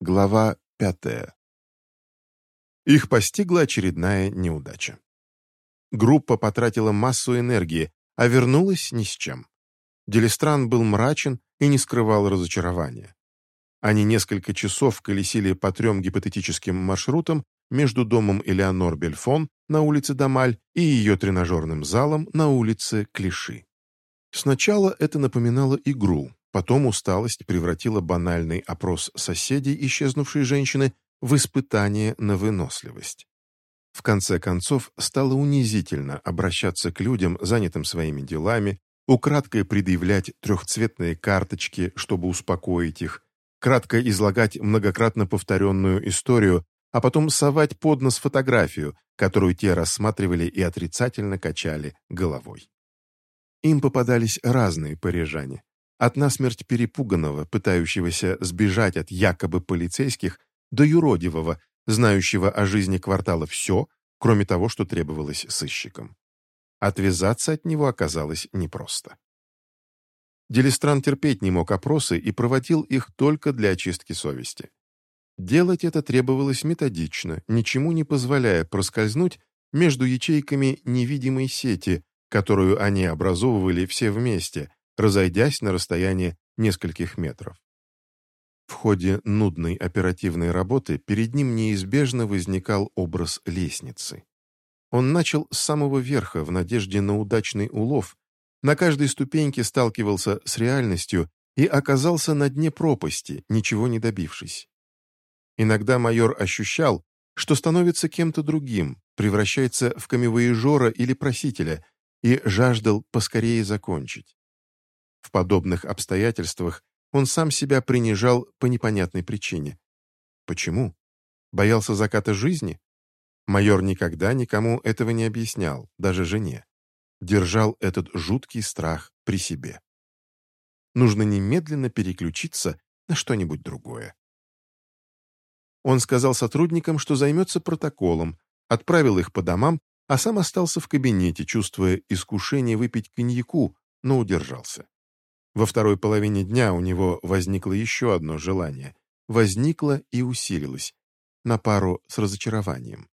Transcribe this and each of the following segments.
Глава пятая. Их постигла очередная неудача. Группа потратила массу энергии, а вернулась ни с чем. Делистран был мрачен и не скрывал разочарования. Они несколько часов колесили по трем гипотетическим маршрутам между домом Элеонор Бельфон на улице Дамаль и ее тренажерным залом на улице Клиши. Сначала это напоминало игру, Потом усталость превратила банальный опрос соседей исчезнувшей женщины в испытание на выносливость. В конце концов, стало унизительно обращаться к людям, занятым своими делами, украдкой предъявлять трехцветные карточки, чтобы успокоить их, кратко излагать многократно повторенную историю, а потом совать под нос фотографию, которую те рассматривали и отрицательно качали головой. Им попадались разные парижане. От насмерть перепуганного, пытающегося сбежать от якобы полицейских, до юродивого, знающего о жизни квартала все, кроме того, что требовалось сыщикам. Отвязаться от него оказалось непросто. Делистран терпеть не мог опросы и проводил их только для очистки совести. Делать это требовалось методично, ничему не позволяя проскользнуть между ячейками невидимой сети, которую они образовывали все вместе, разойдясь на расстояние нескольких метров. В ходе нудной оперативной работы перед ним неизбежно возникал образ лестницы. Он начал с самого верха в надежде на удачный улов, на каждой ступеньке сталкивался с реальностью и оказался на дне пропасти, ничего не добившись. Иногда майор ощущал, что становится кем-то другим, превращается в камевоежора или просителя, и жаждал поскорее закончить. В подобных обстоятельствах он сам себя принижал по непонятной причине. Почему? Боялся заката жизни? Майор никогда никому этого не объяснял, даже жене. Держал этот жуткий страх при себе. Нужно немедленно переключиться на что-нибудь другое. Он сказал сотрудникам, что займется протоколом, отправил их по домам, а сам остался в кабинете, чувствуя искушение выпить коньяку, но удержался. Во второй половине дня у него возникло еще одно желание. Возникло и усилилось. На пару с разочарованием.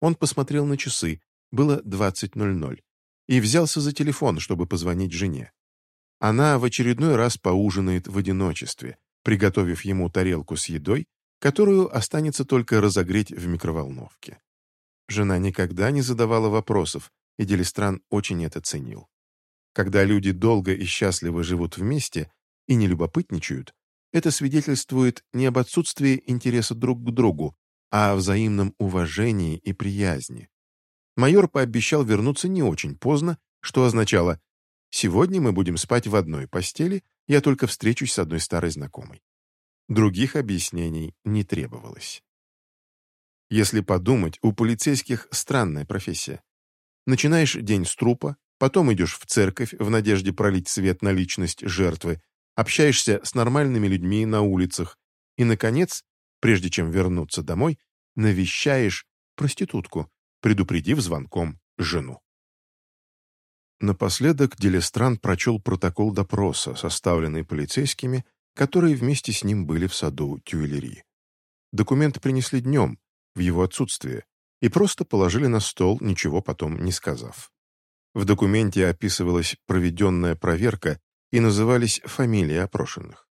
Он посмотрел на часы. Было 20.00. И взялся за телефон, чтобы позвонить жене. Она в очередной раз поужинает в одиночестве, приготовив ему тарелку с едой, которую останется только разогреть в микроволновке. Жена никогда не задавала вопросов, и Делистран очень это ценил. Когда люди долго и счастливо живут вместе и не любопытничают, это свидетельствует не об отсутствии интереса друг к другу, а о взаимном уважении и приязни. Майор пообещал вернуться не очень поздно, что означало «сегодня мы будем спать в одной постели, я только встречусь с одной старой знакомой». Других объяснений не требовалось. Если подумать, у полицейских странная профессия. Начинаешь день с трупа, Потом идешь в церковь в надежде пролить свет на личность жертвы, общаешься с нормальными людьми на улицах и, наконец, прежде чем вернуться домой, навещаешь проститутку, предупредив звонком жену. Напоследок Делестран прочел протокол допроса, составленный полицейскими, которые вместе с ним были в саду Тюильри. Документы принесли днем, в его отсутствие, и просто положили на стол, ничего потом не сказав. В документе описывалась проведенная проверка и назывались фамилии опрошенных.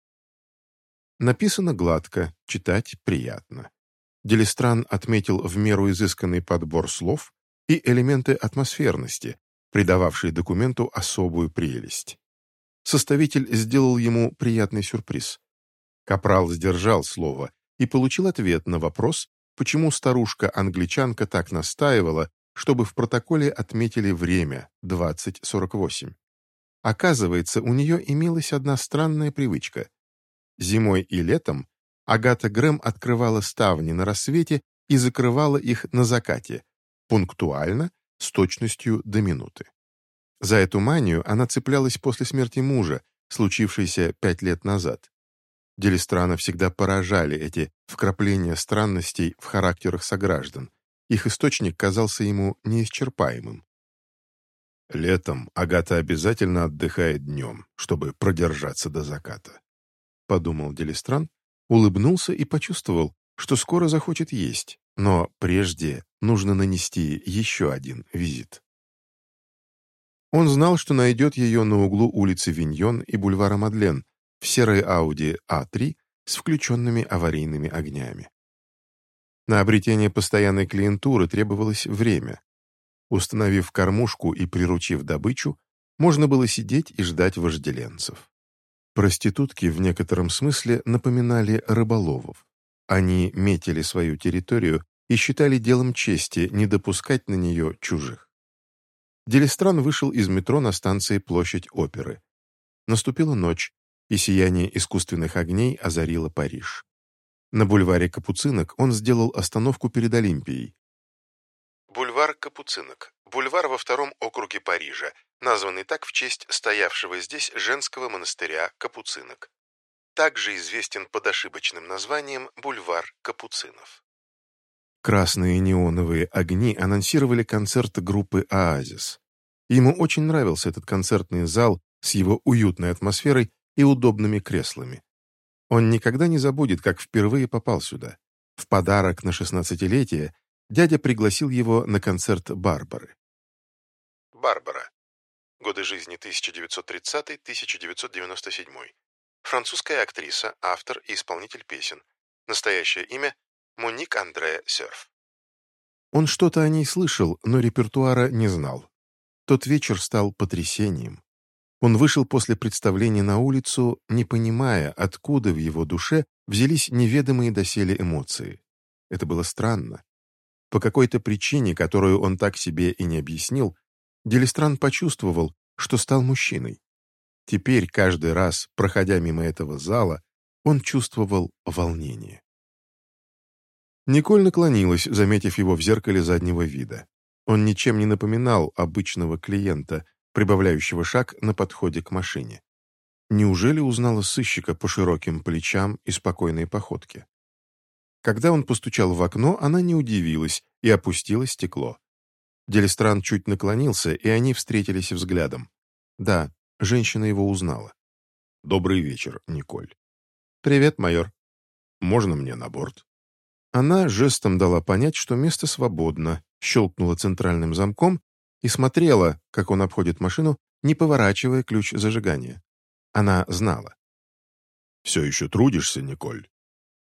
Написано гладко, читать приятно. Делистран отметил в меру изысканный подбор слов и элементы атмосферности, придававшие документу особую прелесть. Составитель сделал ему приятный сюрприз. Капрал сдержал слово и получил ответ на вопрос, почему старушка-англичанка так настаивала, чтобы в протоколе отметили время 20.48. Оказывается, у нее имелась одна странная привычка. Зимой и летом Агата Грэм открывала ставни на рассвете и закрывала их на закате, пунктуально, с точностью до минуты. За эту манию она цеплялась после смерти мужа, случившейся пять лет назад. Делистрана всегда поражали эти вкрапления странностей в характерах сограждан, их источник казался ему неисчерпаемым. Летом Агата обязательно отдыхает днем, чтобы продержаться до заката. Подумал Делистран улыбнулся и почувствовал, что скоро захочет есть, но прежде нужно нанести еще один визит. Он знал, что найдет ее на углу улицы Виньон и бульвара Мадлен в серой Ауди А3 с включенными аварийными огнями. На обретение постоянной клиентуры требовалось время. Установив кормушку и приручив добычу, можно было сидеть и ждать вожделенцев. Проститутки в некотором смысле напоминали рыболовов. Они метили свою территорию и считали делом чести не допускать на нее чужих. Делистран вышел из метро на станции Площадь Оперы. Наступила ночь, и сияние искусственных огней озарило Париж. На бульваре Капуцинок он сделал остановку перед Олимпией. Бульвар Капуцинок. Бульвар во втором округе Парижа, названный так в честь стоявшего здесь женского монастыря Капуцинок. Также известен под ошибочным названием Бульвар Капуцинов. Красные неоновые огни анонсировали концерт группы «Оазис». Ему очень нравился этот концертный зал с его уютной атмосферой и удобными креслами. Он никогда не забудет, как впервые попал сюда. В подарок на шестнадцатилетие дядя пригласил его на концерт Барбары. Барбара. Годы жизни 1930-1997. Французская актриса, автор и исполнитель песен. Настоящее имя – Моник Андре Серф. Он что-то о ней слышал, но репертуара не знал. Тот вечер стал потрясением. Он вышел после представления на улицу, не понимая, откуда в его душе взялись неведомые доселе эмоции. Это было странно. По какой-то причине, которую он так себе и не объяснил, Делистран почувствовал, что стал мужчиной. Теперь, каждый раз, проходя мимо этого зала, он чувствовал волнение. Николь наклонилась, заметив его в зеркале заднего вида. Он ничем не напоминал обычного клиента, прибавляющего шаг на подходе к машине. Неужели узнала сыщика по широким плечам и спокойной походке? Когда он постучал в окно, она не удивилась и опустила стекло. Делистран чуть наклонился, и они встретились взглядом. Да, женщина его узнала. «Добрый вечер, Николь». «Привет, майор». «Можно мне на борт?» Она жестом дала понять, что место свободно, щелкнула центральным замком и смотрела, как он обходит машину, не поворачивая ключ зажигания. Она знала. «Все еще трудишься, Николь?»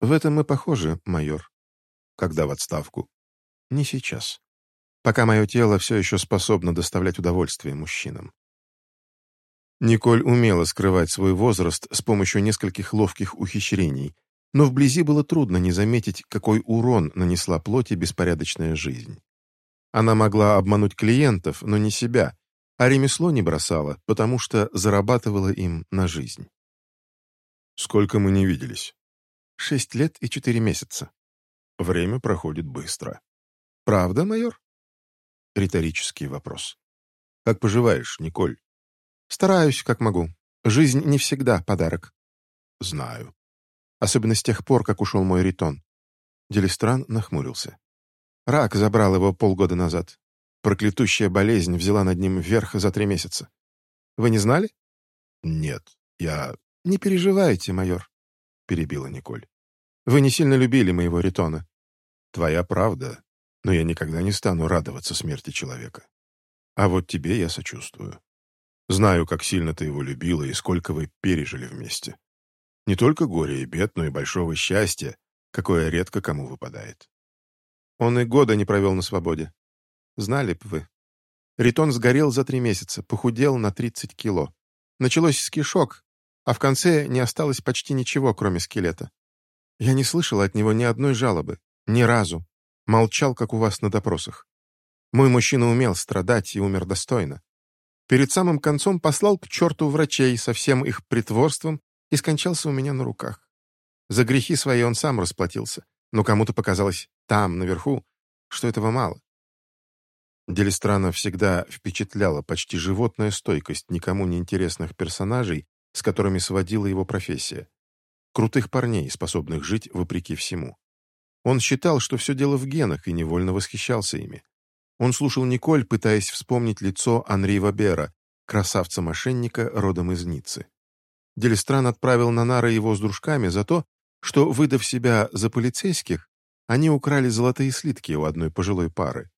«В этом мы похожи, майор». «Когда в отставку?» «Не сейчас. Пока мое тело все еще способно доставлять удовольствие мужчинам». Николь умела скрывать свой возраст с помощью нескольких ловких ухищрений, но вблизи было трудно не заметить, какой урон нанесла плоти беспорядочная жизнь. Она могла обмануть клиентов, но не себя, а ремесло не бросала, потому что зарабатывала им на жизнь. «Сколько мы не виделись?» «Шесть лет и четыре месяца». «Время проходит быстро». «Правда, майор?» Риторический вопрос. «Как поживаешь, Николь?» «Стараюсь, как могу. Жизнь не всегда подарок». «Знаю». Особенно с тех пор, как ушел мой ритон. Делистран нахмурился. Рак забрал его полгода назад. Проклятущая болезнь взяла над ним вверх за три месяца. Вы не знали? Нет, я... Не переживайте, майор, перебила Николь. Вы не сильно любили моего Ритона. Твоя правда, но я никогда не стану радоваться смерти человека. А вот тебе я сочувствую. Знаю, как сильно ты его любила и сколько вы пережили вместе. Не только горе и бед, но и большого счастья, какое редко кому выпадает. Он и года не провел на свободе. Знали б вы. Ритон сгорел за три месяца, похудел на 30 кило. Началось с кишок, а в конце не осталось почти ничего, кроме скелета. Я не слышал от него ни одной жалобы, ни разу. Молчал, как у вас на допросах. Мой мужчина умел страдать и умер достойно. Перед самым концом послал к черту врачей со всем их притворством и скончался у меня на руках. За грехи свои он сам расплатился, но кому-то показалось там, наверху, что этого мало. Делистрана всегда впечатляла почти животная стойкость никому не интересных персонажей, с которыми сводила его профессия. Крутых парней, способных жить вопреки всему. Он считал, что все дело в генах, и невольно восхищался ими. Он слушал Николь, пытаясь вспомнить лицо Анри Вабера, красавца-мошенника родом из Ниццы. Делистран отправил на нары его с дружками за то, что, выдав себя за полицейских, они украли золотые слитки у одной пожилой пары.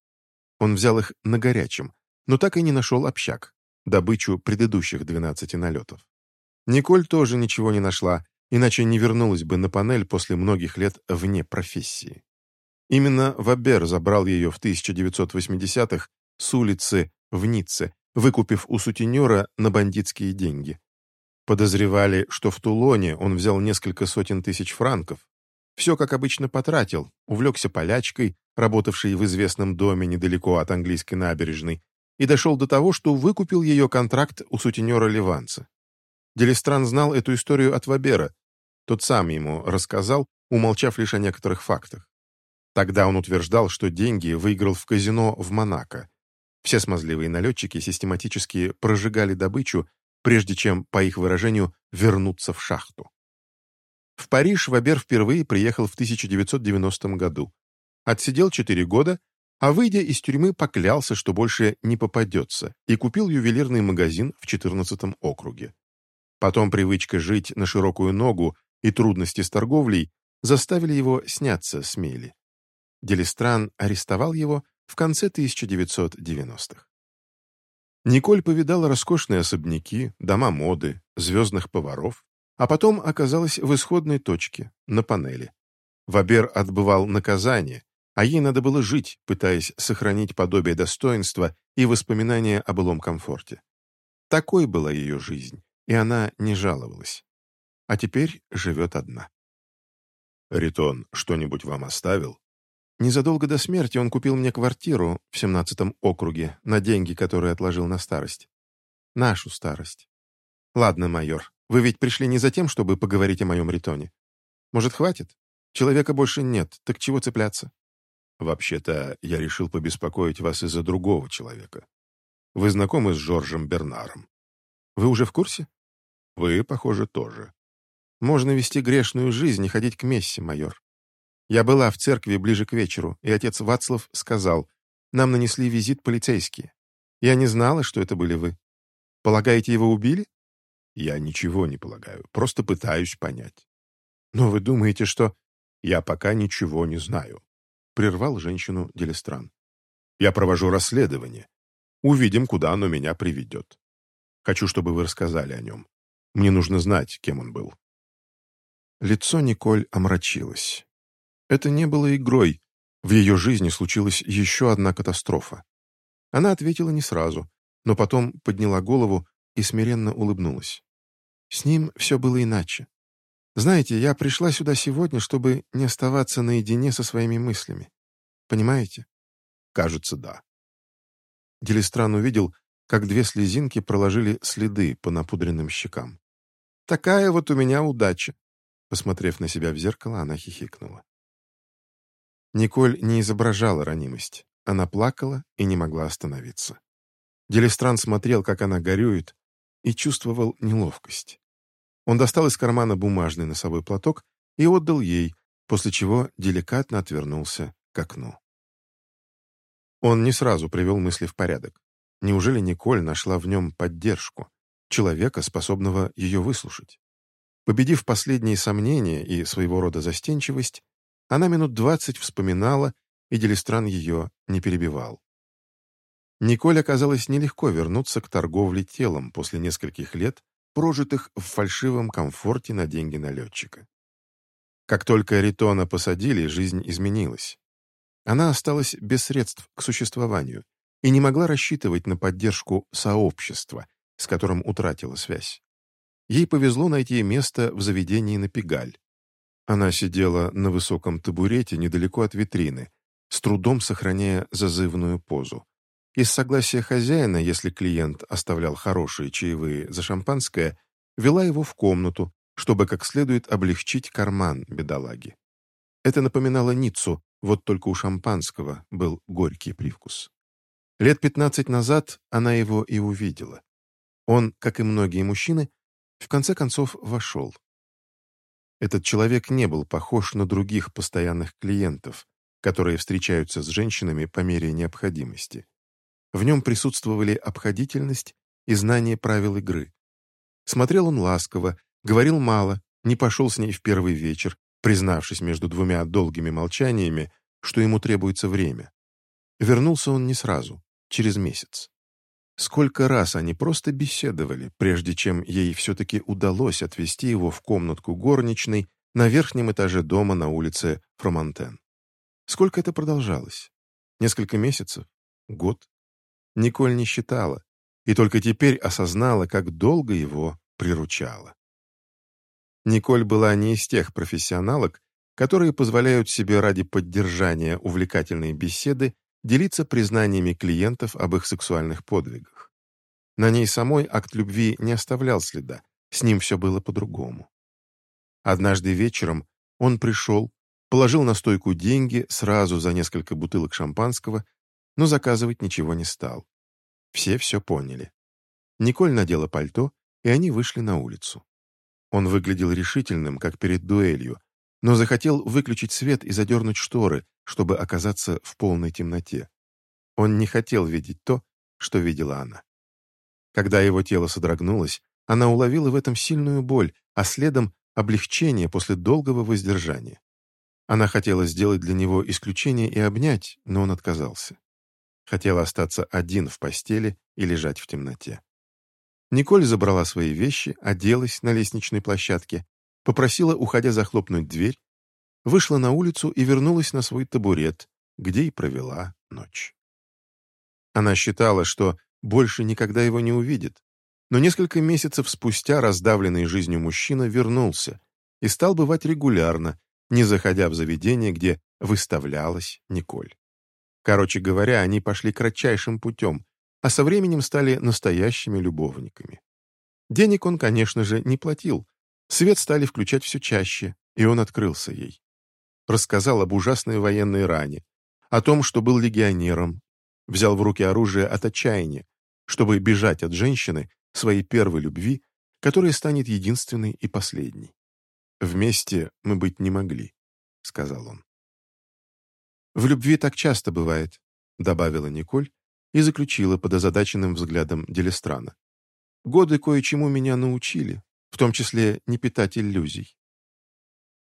Он взял их на горячем, но так и не нашел общак, добычу предыдущих 12 налетов. Николь тоже ничего не нашла, иначе не вернулась бы на панель после многих лет вне профессии. Именно Вабер забрал ее в 1980-х с улицы в Ницце, выкупив у сутенера на бандитские деньги. Подозревали, что в Тулоне он взял несколько сотен тысяч франков. Все, как обычно, потратил, увлекся полячкой, работавшей в известном доме недалеко от английской набережной, и дошел до того, что выкупил ее контракт у сутенера Ливанца. Делистран знал эту историю от Вабера. Тот сам ему рассказал, умолчав лишь о некоторых фактах. Тогда он утверждал, что деньги выиграл в казино в Монако. Все смазливые налетчики систематически прожигали добычу, прежде чем, по их выражению, вернуться в шахту. В Париж Вабер впервые приехал в 1990 году. Отсидел 4 года, а выйдя из тюрьмы, поклялся, что больше не попадется, и купил ювелирный магазин в 14 округе. Потом привычка жить на широкую ногу и трудности с торговлей заставили его сняться с мели. Делистран арестовал его в конце 1990-х. Николь повидала роскошные особняки, дома моды, звездных поваров, а потом оказалась в исходной точке, на панели. Вабер отбывал наказание, а ей надо было жить, пытаясь сохранить подобие достоинства и воспоминания о былом комфорте. Такой была ее жизнь, и она не жаловалась. А теперь живет одна. «Ритон что-нибудь вам оставил?» Незадолго до смерти он купил мне квартиру в семнадцатом округе на деньги, которые отложил на старость. Нашу старость. Ладно, майор, вы ведь пришли не за тем, чтобы поговорить о моем ритоне. Может, хватит? Человека больше нет, так чего цепляться? Вообще-то, я решил побеспокоить вас из-за другого человека. Вы знакомы с Жоржем Бернаром? Вы уже в курсе? Вы, похоже, тоже. Можно вести грешную жизнь и ходить к мессе, майор. Я была в церкви ближе к вечеру, и отец Вацлав сказал, нам нанесли визит полицейские. Я не знала, что это были вы. Полагаете, его убили? Я ничего не полагаю, просто пытаюсь понять. Но вы думаете, что... Я пока ничего не знаю. Прервал женщину Делестран. Я провожу расследование. Увидим, куда оно меня приведет. Хочу, чтобы вы рассказали о нем. Мне нужно знать, кем он был. Лицо Николь омрачилось. Это не было игрой. В ее жизни случилась еще одна катастрофа. Она ответила не сразу, но потом подняла голову и смиренно улыбнулась. С ним все было иначе. Знаете, я пришла сюда сегодня, чтобы не оставаться наедине со своими мыслями. Понимаете? Кажется, да. Делистран увидел, как две слезинки проложили следы по напудренным щекам. «Такая вот у меня удача!» Посмотрев на себя в зеркало, она хихикнула. Николь не изображала ранимость. Она плакала и не могла остановиться. Делистран смотрел, как она горюет, и чувствовал неловкость. Он достал из кармана бумажный носовой платок и отдал ей, после чего деликатно отвернулся к окну. Он не сразу привел мысли в порядок. Неужели Николь нашла в нем поддержку, человека, способного ее выслушать? Победив последние сомнения и своего рода застенчивость, она минут двадцать вспоминала, и Делистран ее не перебивал. Николь оказалось нелегко вернуться к торговле телом после нескольких лет, прожитых в фальшивом комфорте на деньги налетчика. Как только Ритона посадили, жизнь изменилась. Она осталась без средств к существованию и не могла рассчитывать на поддержку сообщества, с которым утратила связь. Ей повезло найти место в заведении на Пегаль. Она сидела на высоком табурете недалеко от витрины, с трудом сохраняя зазывную позу. Из согласия хозяина, если клиент оставлял хорошие чаевые за шампанское, вела его в комнату, чтобы как следует облегчить карман бедолаги. Это напоминало Ниццу, вот только у шампанского был горький привкус. Лет пятнадцать назад она его и увидела. Он, как и многие мужчины, в конце концов вошел. Этот человек не был похож на других постоянных клиентов, которые встречаются с женщинами по мере необходимости. В нем присутствовали обходительность и знание правил игры. Смотрел он ласково, говорил мало, не пошел с ней в первый вечер, признавшись между двумя долгими молчаниями, что ему требуется время. Вернулся он не сразу, через месяц. Сколько раз они просто беседовали, прежде чем ей все-таки удалось отвезти его в комнатку горничной на верхнем этаже дома на улице Фромантен. Сколько это продолжалось? Несколько месяцев? Год? Николь не считала, и только теперь осознала, как долго его приручала. Николь была не из тех профессионалок, которые позволяют себе ради поддержания увлекательной беседы делиться признаниями клиентов об их сексуальных подвигах. На ней самой акт любви не оставлял следа, с ним все было по-другому. Однажды вечером он пришел, положил на стойку деньги сразу за несколько бутылок шампанского, но заказывать ничего не стал. Все все поняли. Николь надела пальто, и они вышли на улицу. Он выглядел решительным, как перед дуэлью, но захотел выключить свет и задернуть шторы, чтобы оказаться в полной темноте. Он не хотел видеть то, что видела она. Когда его тело содрогнулось, она уловила в этом сильную боль, а следом облегчение после долгого воздержания. Она хотела сделать для него исключение и обнять, но он отказался. Хотела остаться один в постели и лежать в темноте. Николь забрала свои вещи, оделась на лестничной площадке попросила, уходя захлопнуть дверь, вышла на улицу и вернулась на свой табурет, где и провела ночь. Она считала, что больше никогда его не увидит, но несколько месяцев спустя раздавленный жизнью мужчина вернулся и стал бывать регулярно, не заходя в заведение, где выставлялась Николь. Короче говоря, они пошли кратчайшим путем, а со временем стали настоящими любовниками. Денег он, конечно же, не платил, Свет стали включать все чаще, и он открылся ей. Рассказал об ужасной военной ране, о том, что был легионером, взял в руки оружие от отчаяния, чтобы бежать от женщины, своей первой любви, которая станет единственной и последней. «Вместе мы быть не могли», — сказал он. «В любви так часто бывает», — добавила Николь и заключила под озадаченным взглядом Делестрана. «Годы кое-чему меня научили, в том числе не питать иллюзий.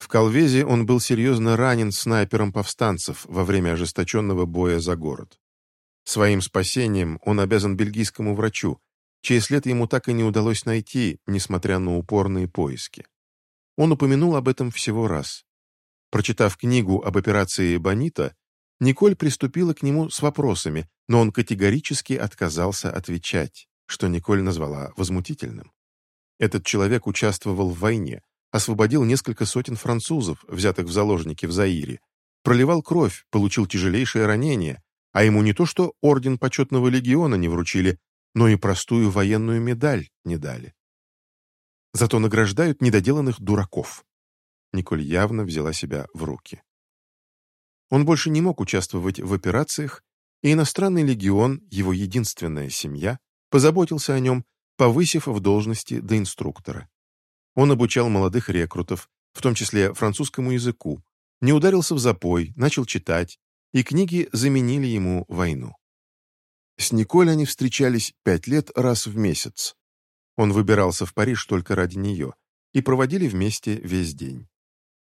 В Колвезе он был серьезно ранен снайпером повстанцев во время ожесточенного боя за город. Своим спасением он обязан бельгийскому врачу, чей след ему так и не удалось найти, несмотря на упорные поиски. Он упомянул об этом всего раз. Прочитав книгу об операции «Бонита», Николь приступила к нему с вопросами, но он категорически отказался отвечать, что Николь назвала возмутительным. Этот человек участвовал в войне, освободил несколько сотен французов, взятых в заложники в Заире, проливал кровь, получил тяжелейшее ранение, а ему не то что орден почетного легиона не вручили, но и простую военную медаль не дали. Зато награждают недоделанных дураков. Николь явно взяла себя в руки. Он больше не мог участвовать в операциях, и иностранный легион, его единственная семья, позаботился о нем повысив в должности до инструктора. Он обучал молодых рекрутов, в том числе французскому языку, не ударился в запой, начал читать, и книги заменили ему войну. С Николь они встречались пять лет раз в месяц. Он выбирался в Париж только ради нее, и проводили вместе весь день.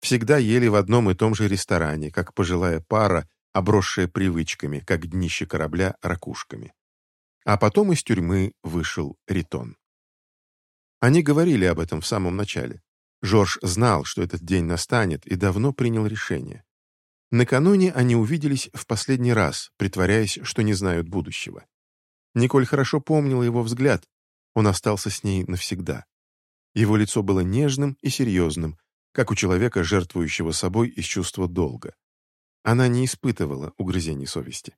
Всегда ели в одном и том же ресторане, как пожилая пара, обросшая привычками, как днище корабля ракушками. А потом из тюрьмы вышел Ритон. Они говорили об этом в самом начале. Жорж знал, что этот день настанет, и давно принял решение. Накануне они увиделись в последний раз, притворяясь, что не знают будущего. Николь хорошо помнила его взгляд. Он остался с ней навсегда. Его лицо было нежным и серьезным, как у человека, жертвующего собой из чувства долга. Она не испытывала угрызений совести.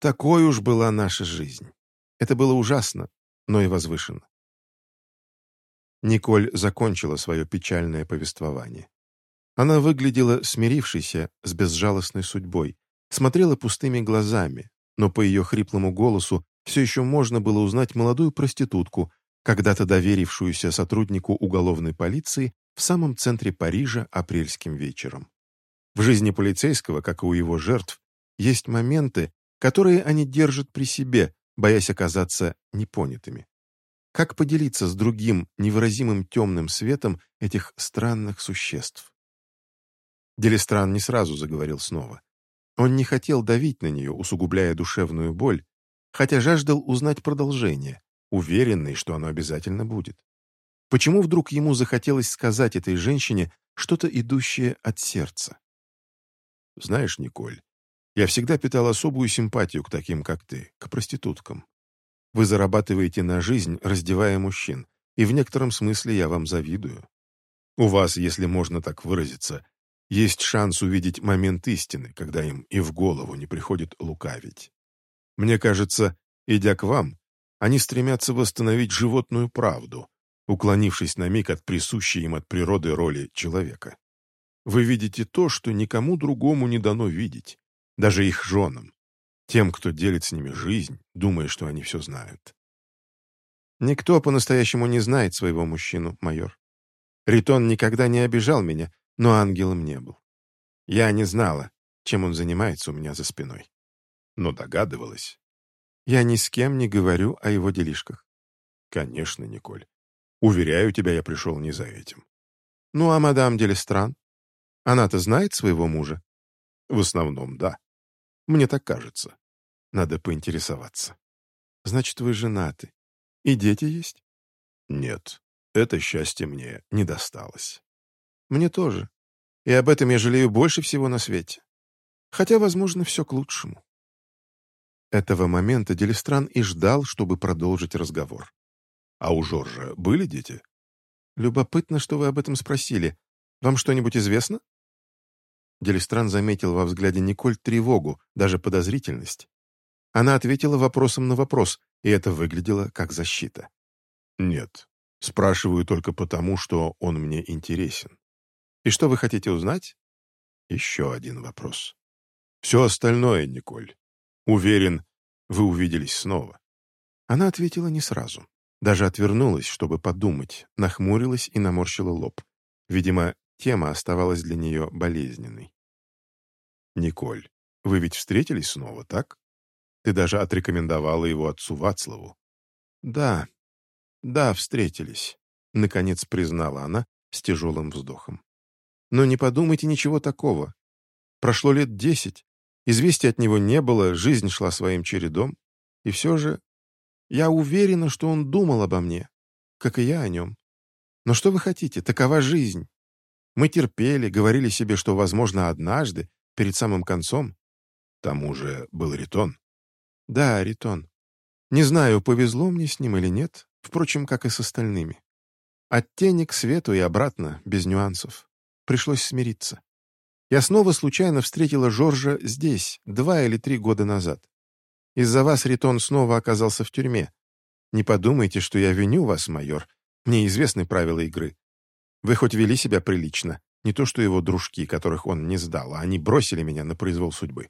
Такой уж была наша жизнь. Это было ужасно, но и возвышенно. Николь закончила свое печальное повествование. Она выглядела смирившейся с безжалостной судьбой, смотрела пустыми глазами, но по ее хриплому голосу все еще можно было узнать молодую проститутку, когда-то доверившуюся сотруднику уголовной полиции в самом центре Парижа апрельским вечером. В жизни полицейского, как и у его жертв, есть моменты, которые они держат при себе, боясь оказаться непонятыми. Как поделиться с другим невыразимым темным светом этих странных существ? Делистран не сразу заговорил снова. Он не хотел давить на нее, усугубляя душевную боль, хотя жаждал узнать продолжение, уверенный, что оно обязательно будет. Почему вдруг ему захотелось сказать этой женщине что-то идущее от сердца? «Знаешь, Николь, я всегда питал особую симпатию к таким, как ты, к проституткам. Вы зарабатываете на жизнь, раздевая мужчин, и в некотором смысле я вам завидую. У вас, если можно так выразиться, есть шанс увидеть момент истины, когда им и в голову не приходит лукавить. Мне кажется, идя к вам, они стремятся восстановить животную правду, уклонившись на миг от присущей им от природы роли человека. Вы видите то, что никому другому не дано видеть, даже их женам, тем, кто делит с ними жизнь, думая, что они все знают. Никто по-настоящему не знает своего мужчину, майор. Ритон никогда не обижал меня, но ангелом не был. Я не знала, чем он занимается у меня за спиной. Но догадывалась. Я ни с кем не говорю о его делишках. Конечно, Николь. Уверяю тебя, я пришел не за этим. Ну, а мадам Делестран? Она-то знает своего мужа? В основном, да. Мне так кажется. Надо поинтересоваться. Значит, вы женаты. И дети есть? Нет, это счастье мне не досталось. Мне тоже. И об этом я жалею больше всего на свете. Хотя, возможно, все к лучшему. Этого момента Делистран и ждал, чтобы продолжить разговор. «А у Жоржа были дети?» «Любопытно, что вы об этом спросили. Вам что-нибудь известно?» Делистран заметил во взгляде Николь тревогу, даже подозрительность. Она ответила вопросом на вопрос, и это выглядело как защита. «Нет, спрашиваю только потому, что он мне интересен. И что вы хотите узнать?» «Еще один вопрос. Все остальное, Николь. Уверен, вы увиделись снова». Она ответила не сразу. Даже отвернулась, чтобы подумать, нахмурилась и наморщила лоб. Видимо, тема оставалась для нее болезненной. «Николь, вы ведь встретились снова, так? Ты даже отрекомендовала его отцу Вацлаву». «Да, да, встретились», — наконец признала она с тяжелым вздохом. «Но не подумайте ничего такого. Прошло лет десять, известий от него не было, жизнь шла своим чередом, и все же я уверена, что он думал обо мне, как и я о нем. Но что вы хотите, такова жизнь. Мы терпели, говорили себе, что, возможно, однажды, перед самым концом. Тому же был Ритон. Да, Ритон. Не знаю, повезло мне с ним или нет, впрочем, как и с остальными. От тени к свету и обратно, без нюансов. Пришлось смириться. Я снова случайно встретила Жоржа здесь, два или три года назад. Из-за вас Ритон снова оказался в тюрьме. Не подумайте, что я виню вас, майор. Мне известны правила игры. Вы хоть вели себя прилично, не то что его дружки, которых он не сдал, а они бросили меня на произвол судьбы.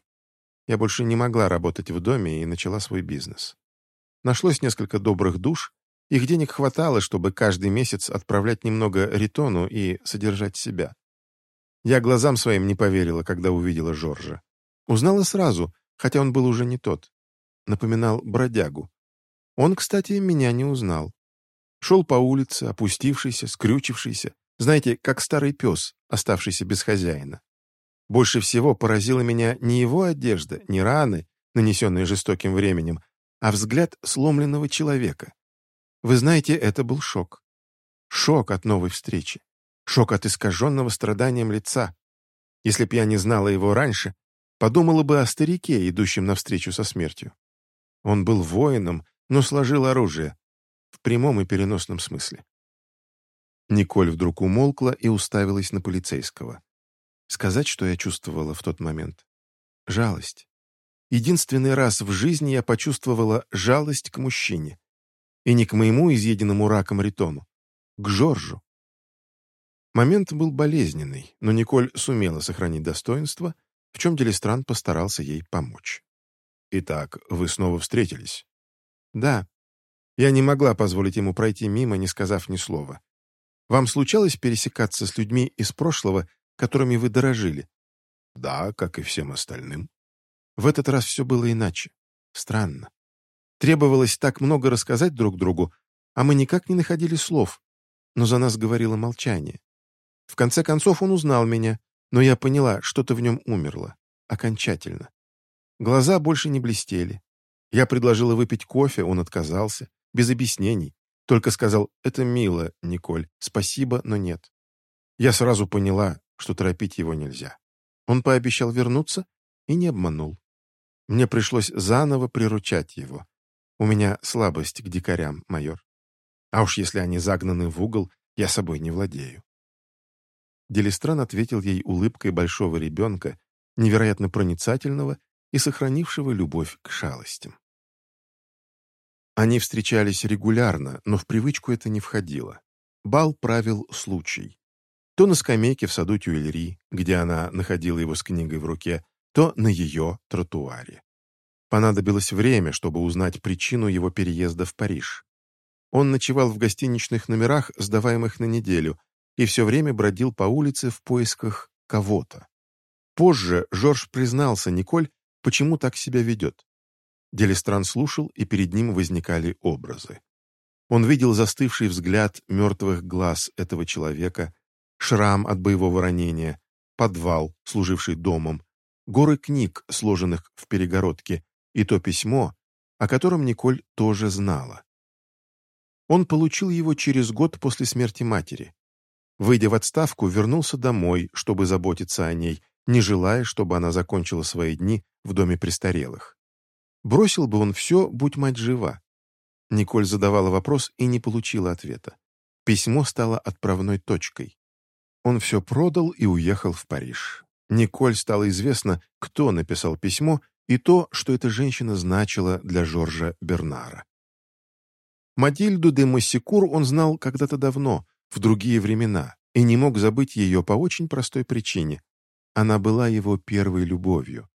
Я больше не могла работать в доме и начала свой бизнес. Нашлось несколько добрых душ, их денег хватало, чтобы каждый месяц отправлять немного ритону и содержать себя. Я глазам своим не поверила, когда увидела Жоржа. Узнала сразу, хотя он был уже не тот напоминал бродягу. Он, кстати, меня не узнал. Шел по улице, опустившийся, скрючившийся, знаете, как старый пес, оставшийся без хозяина. Больше всего поразила меня не его одежда, не раны, нанесенные жестоким временем, а взгляд сломленного человека. Вы знаете, это был шок. Шок от новой встречи. Шок от искаженного страданием лица. Если б я не знала его раньше, подумала бы о старике, идущем навстречу со смертью. Он был воином, но сложил оружие. В прямом и переносном смысле. Николь вдруг умолкла и уставилась на полицейского. Сказать, что я чувствовала в тот момент? Жалость. Единственный раз в жизни я почувствовала жалость к мужчине. И не к моему изъеденному раком ритону. К Жоржу. Момент был болезненный, но Николь сумела сохранить достоинство, в чем Делистран постарался ей помочь. «Итак, вы снова встретились?» «Да. Я не могла позволить ему пройти мимо, не сказав ни слова. Вам случалось пересекаться с людьми из прошлого, которыми вы дорожили?» «Да, как и всем остальным». В этот раз все было иначе. Странно. Требовалось так много рассказать друг другу, а мы никак не находили слов, но за нас говорило молчание. В конце концов он узнал меня, но я поняла, что-то в нем умерло. Окончательно. Глаза больше не блестели. Я предложила выпить кофе, он отказался. Без объяснений. Только сказал «Это мило, Николь, спасибо, но нет». Я сразу поняла, что торопить его нельзя. Он пообещал вернуться и не обманул. Мне пришлось заново приручать его. У меня слабость к дикарям, майор. А уж если они загнаны в угол, я собой не владею. Делистран ответил ей улыбкой большого ребенка, невероятно проницательного и сохранившего любовь к шалостям. Они встречались регулярно, но в привычку это не входило. Бал правил случай. То на скамейке в саду Тюэльри, где она находила его с книгой в руке, то на ее тротуаре. Понадобилось время, чтобы узнать причину его переезда в Париж. Он ночевал в гостиничных номерах, сдаваемых на неделю, и все время бродил по улице в поисках кого-то. Позже Жорж признался Николь, почему так себя ведет. Делистран слушал, и перед ним возникали образы. Он видел застывший взгляд мертвых глаз этого человека, шрам от боевого ранения, подвал, служивший домом, горы книг, сложенных в перегородке, и то письмо, о котором Николь тоже знала. Он получил его через год после смерти матери. Выйдя в отставку, вернулся домой, чтобы заботиться о ней, не желая, чтобы она закончила свои дни в доме престарелых. Бросил бы он все, будь мать жива. Николь задавала вопрос и не получила ответа. Письмо стало отправной точкой. Он все продал и уехал в Париж. Николь стало известно, кто написал письмо и то, что эта женщина значила для Жоржа Бернара. Матильду де Массикур он знал когда-то давно, в другие времена, и не мог забыть ее по очень простой причине. Она была его первой любовью.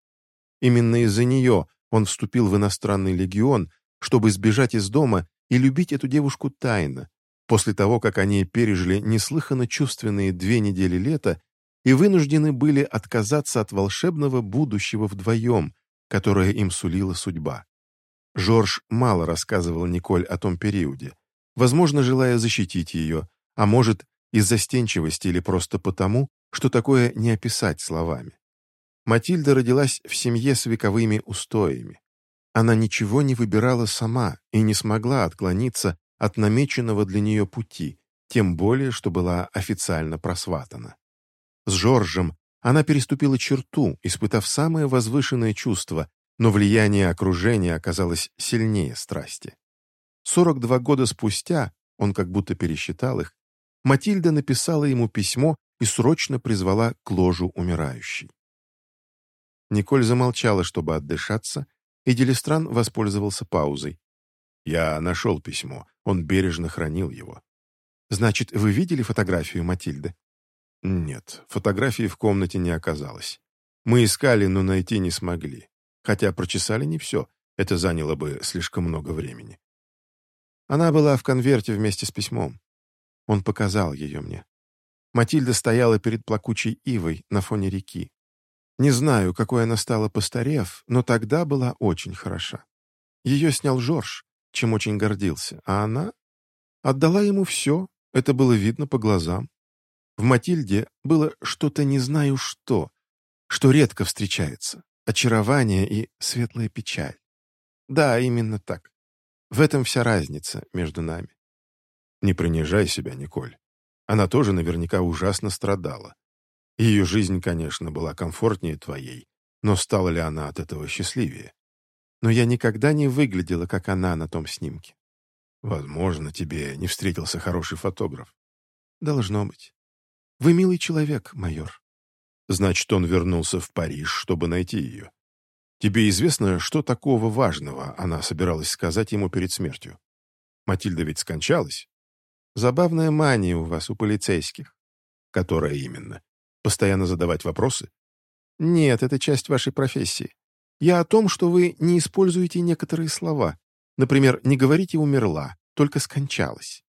Именно из-за нее он вступил в иностранный легион, чтобы сбежать из дома и любить эту девушку тайно, после того, как они пережили неслыханно чувственные две недели лета и вынуждены были отказаться от волшебного будущего вдвоем, которое им сулила судьба. Жорж мало рассказывал Николь о том периоде, возможно, желая защитить ее, а может, из застенчивости или просто потому, что такое не описать словами. Матильда родилась в семье с вековыми устоями. Она ничего не выбирала сама и не смогла отклониться от намеченного для нее пути, тем более, что была официально просватана. С Жоржем она переступила черту, испытав самое возвышенное чувство, но влияние окружения оказалось сильнее страсти. 42 года спустя, он как будто пересчитал их, Матильда написала ему письмо и срочно призвала к ложу умирающей. Николь замолчала, чтобы отдышаться, и Делистран воспользовался паузой. «Я нашел письмо. Он бережно хранил его». «Значит, вы видели фотографию Матильды?» «Нет, фотографии в комнате не оказалось. Мы искали, но найти не смогли. Хотя прочесали не все. Это заняло бы слишком много времени». Она была в конверте вместе с письмом. Он показал ее мне. Матильда стояла перед плакучей ивой на фоне реки. Не знаю, какой она стала постарев, но тогда была очень хороша. Ее снял Жорж, чем очень гордился, а она отдала ему все, это было видно по глазам. В Матильде было что-то не знаю что, что редко встречается, очарование и светлая печаль. Да, именно так. В этом вся разница между нами. Не принижай себя, Николь. Она тоже наверняка ужасно страдала. Ее жизнь, конечно, была комфортнее твоей, но стала ли она от этого счастливее? Но я никогда не выглядела, как она на том снимке. Возможно, тебе не встретился хороший фотограф. Должно быть. Вы милый человек, майор. Значит, он вернулся в Париж, чтобы найти ее. Тебе известно, что такого важного она собиралась сказать ему перед смертью? Матильда ведь скончалась. Забавная мания у вас, у полицейских. Которая именно? Постоянно задавать вопросы? Нет, это часть вашей профессии. Я о том, что вы не используете некоторые слова. Например, не говорите «умерла», только «скончалась».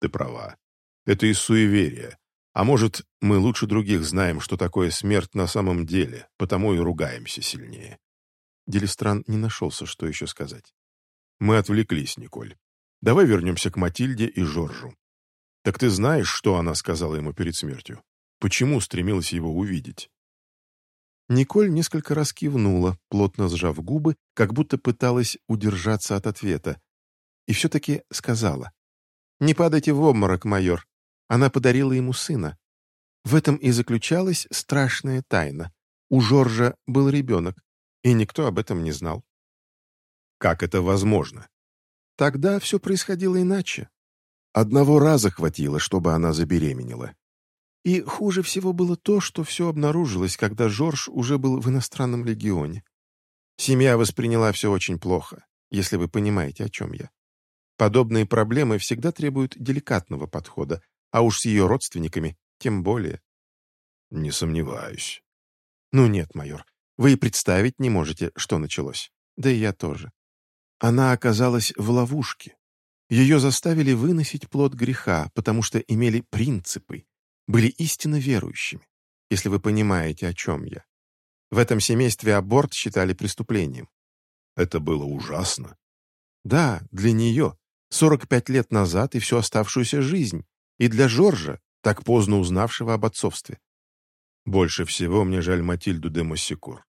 Ты права. Это из суеверия. А может, мы лучше других знаем, что такое смерть на самом деле, потому и ругаемся сильнее. Делистран не нашелся, что еще сказать. Мы отвлеклись, Николь. Давай вернемся к Матильде и Жоржу. Так ты знаешь, что она сказала ему перед смертью? Почему стремилась его увидеть? Николь несколько раз кивнула, плотно сжав губы, как будто пыталась удержаться от ответа. И все-таки сказала. «Не падайте в обморок, майор. Она подарила ему сына. В этом и заключалась страшная тайна. У Жоржа был ребенок, и никто об этом не знал. Как это возможно? Тогда все происходило иначе. Одного раза хватило, чтобы она забеременела. И хуже всего было то, что все обнаружилось, когда Жорж уже был в иностранном легионе. Семья восприняла все очень плохо, если вы понимаете, о чем я. Подобные проблемы всегда требуют деликатного подхода, а уж с ее родственниками тем более. Не сомневаюсь. Ну нет, майор, вы и представить не можете, что началось. Да и я тоже. Она оказалась в ловушке. Ее заставили выносить плод греха, потому что имели принципы, были истинно верующими, если вы понимаете, о чем я. В этом семействе аборт считали преступлением. Это было ужасно. Да, для нее, 45 лет назад и всю оставшуюся жизнь, и для Жоржа, так поздно узнавшего об отцовстве. Больше всего мне жаль Матильду де Моссикур.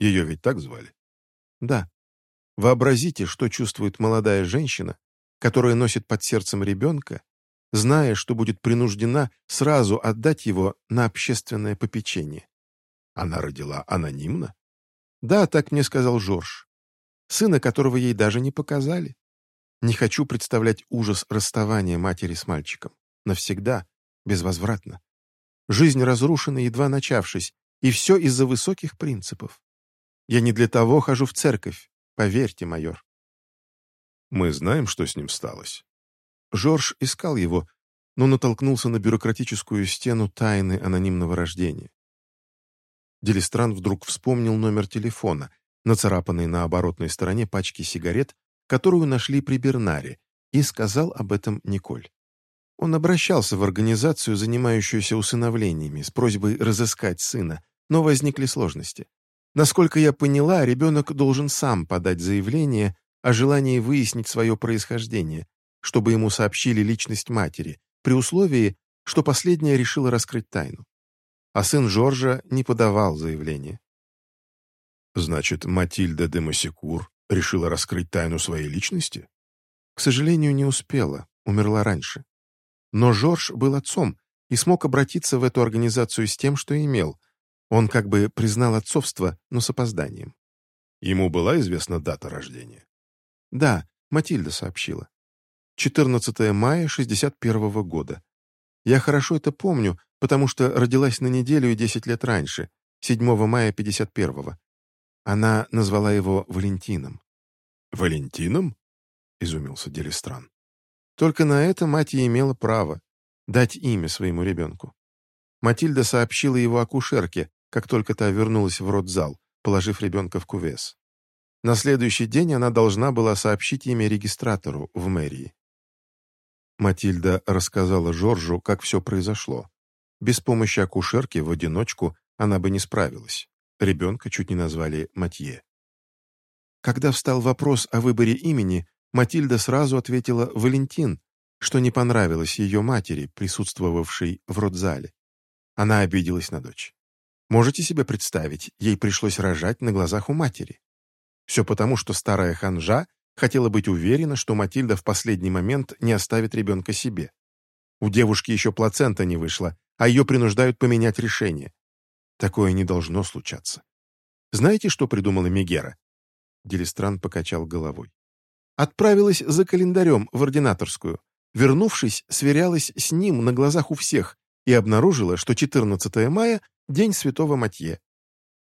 Ее ведь так звали? Да. Вообразите, что чувствует молодая женщина, которая носит под сердцем ребенка зная, что будет принуждена сразу отдать его на общественное попечение. Она родила анонимно? Да, так мне сказал Жорж. Сына, которого ей даже не показали. Не хочу представлять ужас расставания матери с мальчиком. Навсегда, безвозвратно. Жизнь разрушена, едва начавшись, и все из-за высоких принципов. Я не для того хожу в церковь, поверьте, майор. Мы знаем, что с ним сталось. Жорж искал его, но натолкнулся на бюрократическую стену тайны анонимного рождения. Делистран вдруг вспомнил номер телефона, нацарапанный на оборотной стороне пачки сигарет, которую нашли при Бернаре, и сказал об этом Николь. Он обращался в организацию, занимающуюся усыновлениями, с просьбой разыскать сына, но возникли сложности. Насколько я поняла, ребенок должен сам подать заявление о желании выяснить свое происхождение, чтобы ему сообщили личность матери, при условии, что последняя решила раскрыть тайну. А сын Жоржа не подавал заявление. Значит, Матильда де Массикур решила раскрыть тайну своей личности? К сожалению, не успела, умерла раньше. Но Жорж был отцом и смог обратиться в эту организацию с тем, что имел. Он как бы признал отцовство, но с опозданием. Ему была известна дата рождения? Да, Матильда сообщила. 14 мая 61 -го года. Я хорошо это помню, потому что родилась на неделю и 10 лет раньше, 7 мая 51-го. Она назвала его Валентином. «Валентином?» — изумился Делистран. Только на это мать и имела право дать имя своему ребенку. Матильда сообщила его акушерке, как только та вернулась в родзал, положив ребенка в кувес. На следующий день она должна была сообщить имя регистратору в мэрии. Матильда рассказала Жоржу, как все произошло. Без помощи акушерки в одиночку она бы не справилась. Ребенка чуть не назвали Матье. Когда встал вопрос о выборе имени, Матильда сразу ответила «Валентин», что не понравилось ее матери, присутствовавшей в родзале. Она обиделась на дочь. Можете себе представить, ей пришлось рожать на глазах у матери. Все потому, что старая ханжа хотела быть уверена, что Матильда в последний момент не оставит ребенка себе. У девушки еще плацента не вышла, а ее принуждают поменять решение. Такое не должно случаться. Знаете, что придумала Мегера? Делистран покачал головой. Отправилась за календарем в ординаторскую. Вернувшись, сверялась с ним на глазах у всех и обнаружила, что 14 мая — день святого Матье.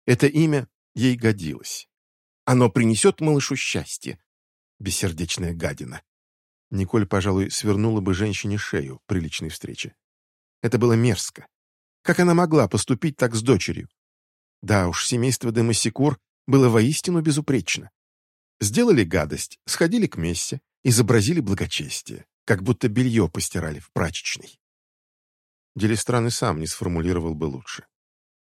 Это имя ей годилось. Оно принесет малышу счастье, бессердечная гадина. Николь, пожалуй, свернула бы женщине шею при личной встрече. Это было мерзко. Как она могла поступить так с дочерью? Да уж, семейство де Массикур было воистину безупречно. Сделали гадость, сходили к мессе, изобразили благочестие, как будто белье постирали в прачечной. Делистран и сам не сформулировал бы лучше.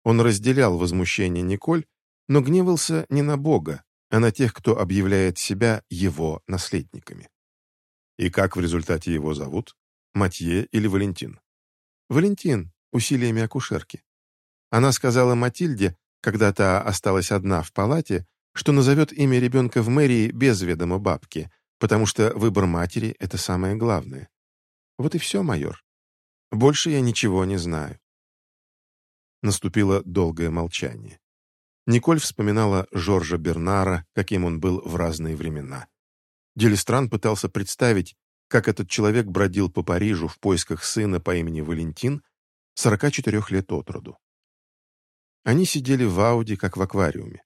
Он разделял возмущение Николь, но гневался не на Бога, а на тех, кто объявляет себя его наследниками. И как в результате его зовут? Матье или Валентин? Валентин, усилиями акушерки. Она сказала Матильде, когда та осталась одна в палате, что назовет имя ребенка в мэрии без ведома бабки, потому что выбор матери — это самое главное. Вот и все, майор. Больше я ничего не знаю. Наступило долгое молчание. Николь вспоминала Жоржа Бернара, каким он был в разные времена. Делистран пытался представить, как этот человек бродил по Парижу в поисках сына по имени Валентин, 44 лет от роду. Они сидели в Ауди, как в аквариуме.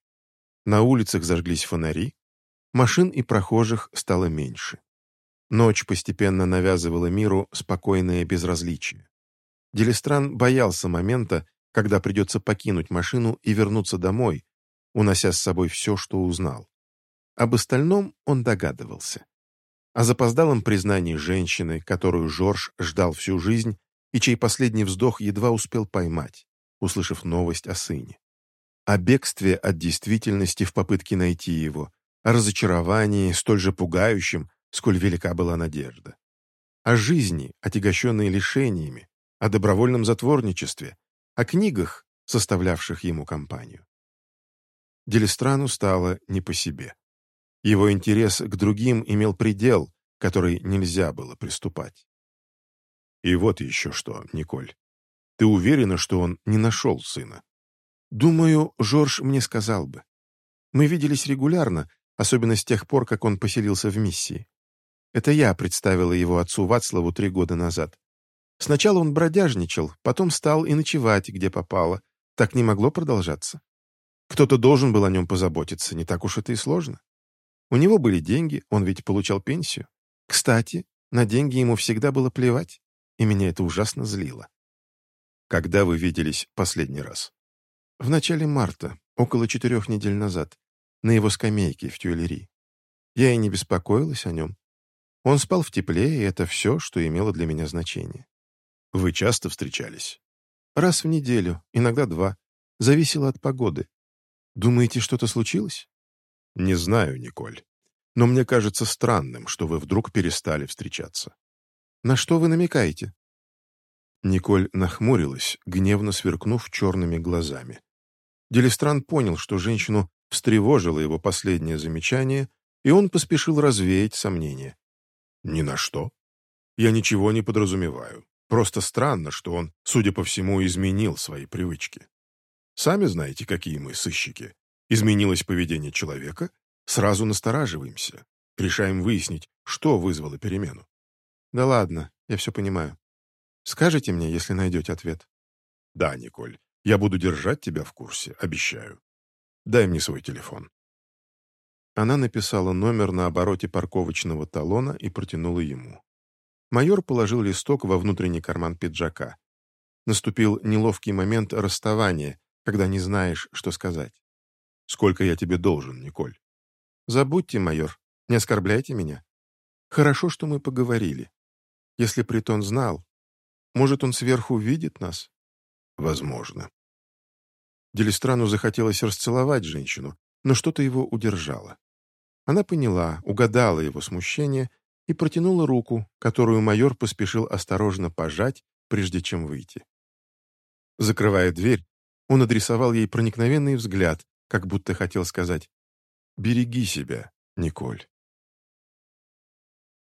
На улицах зажглись фонари, машин и прохожих стало меньше. Ночь постепенно навязывала миру спокойное безразличие. Делистран боялся момента, когда придется покинуть машину и вернуться домой, унося с собой все, что узнал. Об остальном он догадывался. О запоздалом признании женщины, которую Жорж ждал всю жизнь и чей последний вздох едва успел поймать, услышав новость о сыне. О бегстве от действительности в попытке найти его, о разочаровании, столь же пугающем, сколь велика была надежда. О жизни, отягощенной лишениями, о добровольном затворничестве, о книгах, составлявших ему компанию. Делистрану стало не по себе. Его интерес к другим имел предел, который нельзя было приступать. И вот еще что, Николь. Ты уверена, что он не нашел сына? Думаю, Жорж мне сказал бы. Мы виделись регулярно, особенно с тех пор, как он поселился в миссии. Это я представила его отцу Вацлаву три года назад. Сначала он бродяжничал, потом стал и ночевать, где попало. Так не могло продолжаться. Кто-то должен был о нем позаботиться, не так уж это и сложно. У него были деньги, он ведь получал пенсию. Кстати, на деньги ему всегда было плевать, и меня это ужасно злило. Когда вы виделись последний раз? В начале марта, около четырех недель назад, на его скамейке в Тюэлери. Я и не беспокоилась о нем. Он спал в тепле, и это все, что имело для меня значение. Вы часто встречались? Раз в неделю, иногда два. Зависело от погоды. Думаете, что-то случилось? Не знаю, Николь. Но мне кажется странным, что вы вдруг перестали встречаться. На что вы намекаете? Николь нахмурилась, гневно сверкнув черными глазами. Делистран понял, что женщину встревожило его последнее замечание, и он поспешил развеять сомнения. «Ни на что. Я ничего не подразумеваю. Просто странно, что он, судя по всему, изменил свои привычки. Сами знаете, какие мы сыщики. Изменилось поведение человека, сразу настораживаемся, решаем выяснить, что вызвало перемену. Да ладно, я все понимаю. Скажите мне, если найдете ответ. Да, Николь, я буду держать тебя в курсе, обещаю. Дай мне свой телефон. Она написала номер на обороте парковочного талона и протянула ему. Майор положил листок во внутренний карман пиджака. Наступил неловкий момент расставания, когда не знаешь, что сказать. «Сколько я тебе должен, Николь?» «Забудьте, майор, не оскорбляйте меня. Хорошо, что мы поговорили. Если Притон знал, может, он сверху видит нас?» «Возможно». Делистрану захотелось расцеловать женщину, но что-то его удержало. Она поняла, угадала его смущение и протянула руку, которую майор поспешил осторожно пожать, прежде чем выйти. Закрывая дверь, он адресовал ей проникновенный взгляд, как будто хотел сказать «Береги себя, Николь».